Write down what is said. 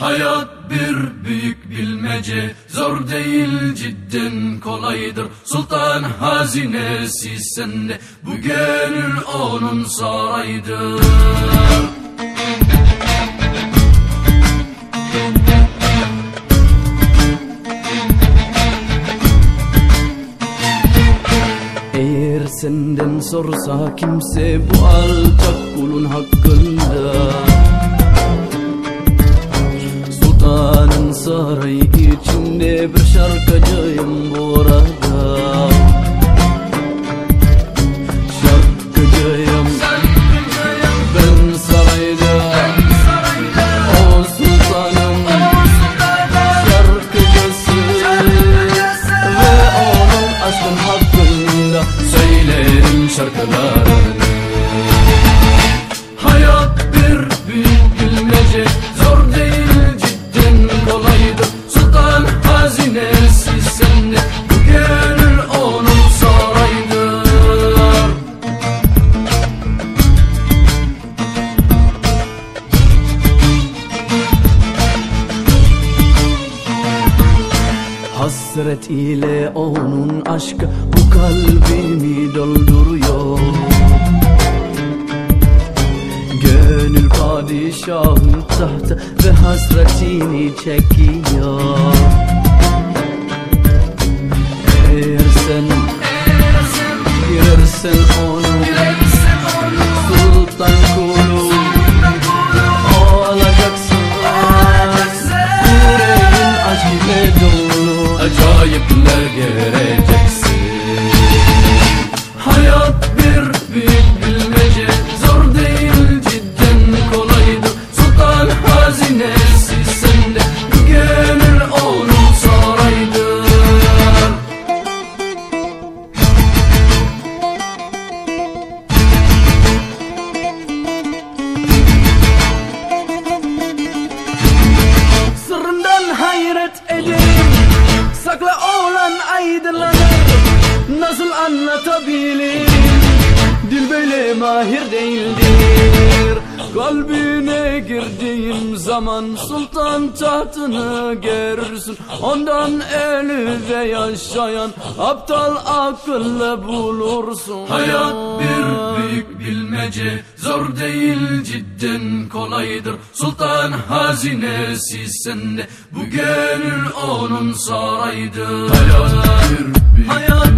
Hayat bir büyük bilmece Zor değil cidden kolaydır. Sultan hazinesi sende Bu gönül onun saraydır Eğer senden sorsa kimse bu alçak kulun hakkında bir şarkıcıyım burada Şarkıcıyım. Ben sarayda. O sultanım şarkıcısı. Ve onun aşkın hakkında söylerim şarkılarını Hasret ile onun aşkı bu kalbimi dolduruyor. Gönül padişahın tahtı ve hasretini çekiyor dolu Acayipler Sakla olan aydınlanır. Nasıl anlatabilirim? Dil böyle mahir değildir Kalbine girdiğim zaman Sultan tahtını görürsün. Ondan ölü ve yaşayan Aptal akıllı bulursun. Hayat bir büyük bilmece Zor değil cidden kolaydır. Sultan hazinesi sende Bu gönül onun saraydır Hayat bir büyük bilmece